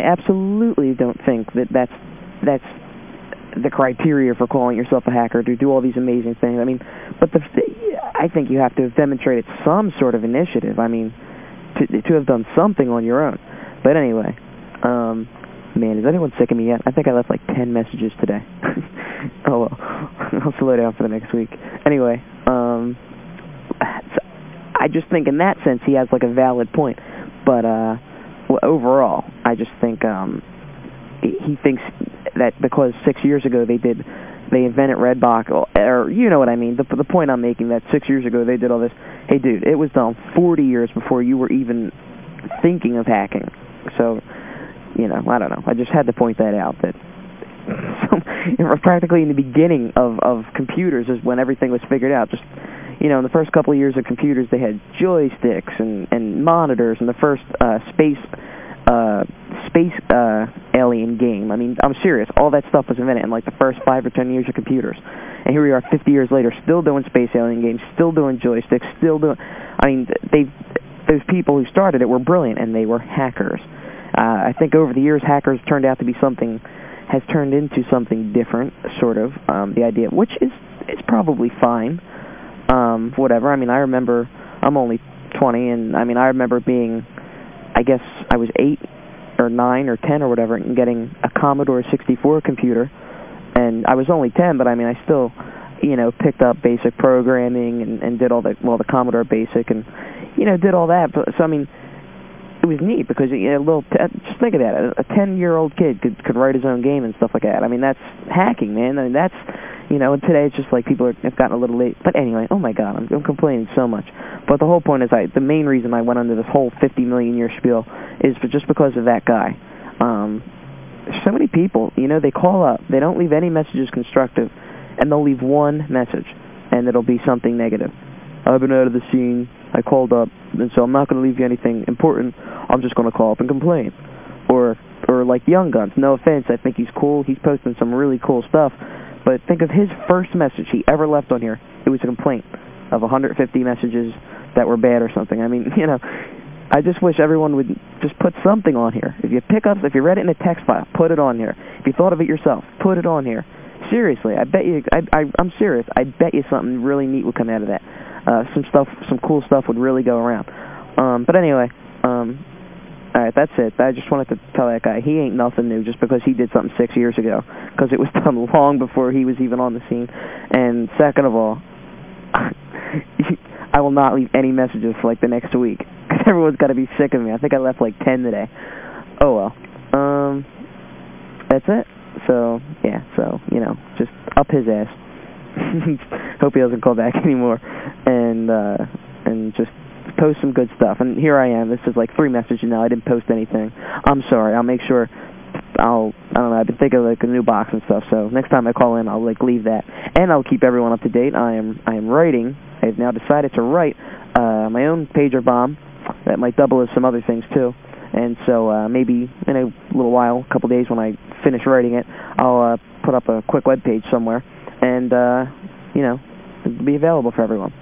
I absolutely don't think that that's, that's the criteria for calling yourself a hacker to do all these amazing things. I mean, but the, I think you have to have demonstrated some sort of initiative. I mean, to, to have done something on your own. But anyway, um, man, is anyone sick of me yet? I think I left like 10 messages today. oh well, I'll slow down for the next week. Anyway, um, I just think in that sense he has like a valid point. But uh, well, overall, I just think um, he thinks that because six years ago they did, they invented Redbox, or you know what I mean. The, the point I'm making that six years ago they did all this. Hey, dude, it was done 40 years before you were even thinking of hacking. So, you know, I don't know. I just had to point that out that practically in the beginning of, of computers is when everything was figured out. Just, you know, in the first couple of years of computers, they had joysticks and, and monitors and the first uh, space uh, space uh, alien game. I mean, I'm serious. All that stuff was invented in like the first five or ten years of computers. And here we are 50 years later, still doing space alien games, still doing joysticks, still doing... I mean, they, those people who started it were brilliant, and they were hackers. Uh, I think over the years, hackers turned out to be something, has turned into something different, sort of, um, the idea, which is, is probably fine, um, whatever. I mean, I remember, I'm only 20, and I mean, I remember being, I guess I was 8 or 9 or 10 or whatever, and getting a Commodore 64 computer, and I was only 10, but I mean, I still, you know, picked up basic programming and, and did all the, well, the Commodore Basic and, you know, did all that. But, so, I mean, it was neat because you know, a little, just think of that. A 10-year-old kid could, could write his own game and stuff like that. I mean, that's hacking, man. I mean, that's, you know, and today it's just like people are, have gotten a little late. But anyway, oh my God, I'm, I'm complaining so much. But the whole point is, I, the main reason I went under this whole 50 million year spiel is for, just because of that guy. Um, so many people, you know, they call up, they don't leave any messages constructive, and they'll leave one message, and it'll be something negative. I've been out of the scene, I called up, and so I'm not going to leave you anything important, I'm just going to call up and complain. Or, or like Young Guns, no offense, I think he's cool, he's posting some really cool stuff, but think of his first message he ever left on here, it was a complaint of 150 messages that were bad or something. I mean, you know, I just wish everyone would just put something on here. If you pick up, if you read it in a text file, put it on here. If you thought of it yourself, put it on here. Seriously, I bet you, I, I, I'm serious, I bet you something really neat would come out of that. Uh, some stuff, some cool stuff would really go around. Um, but anyway, um, all right, that's it. I just wanted to tell that guy he ain't nothing new just because he did something six years ago, because it was done long before he was even on the scene. And second of all, I will not leave any messages for like the next week, because everyone's got to be sick of me. I think I left like 10 today. Oh well. Um, that's it. So, yeah, so, you know, just up his ass. Hope he doesn't call back anymore. And, uh, and just post some good stuff. And here I am. This is like three messages now. I didn't post anything. I'm sorry. I'll make sure I'll, I don't know, I've been thinking of like a new box and stuff, so next time I call in, I'll like leave that. And I'll keep everyone up to date. I am, I am writing, I've now decided to write uh, my own pager bomb that might double as some other things too. And so uh, maybe in a little while, a couple days when I finish writing it, I'll uh, put up a quick web page somewhere and, uh, you know, be available for everyone.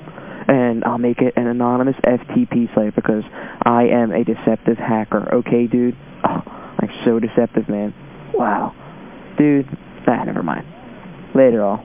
And I'll make it an anonymous FTP site because I am a deceptive hacker. Okay, dude? Oh, I'm so deceptive, man. Wow. Dude, ah, never mind. Later, all.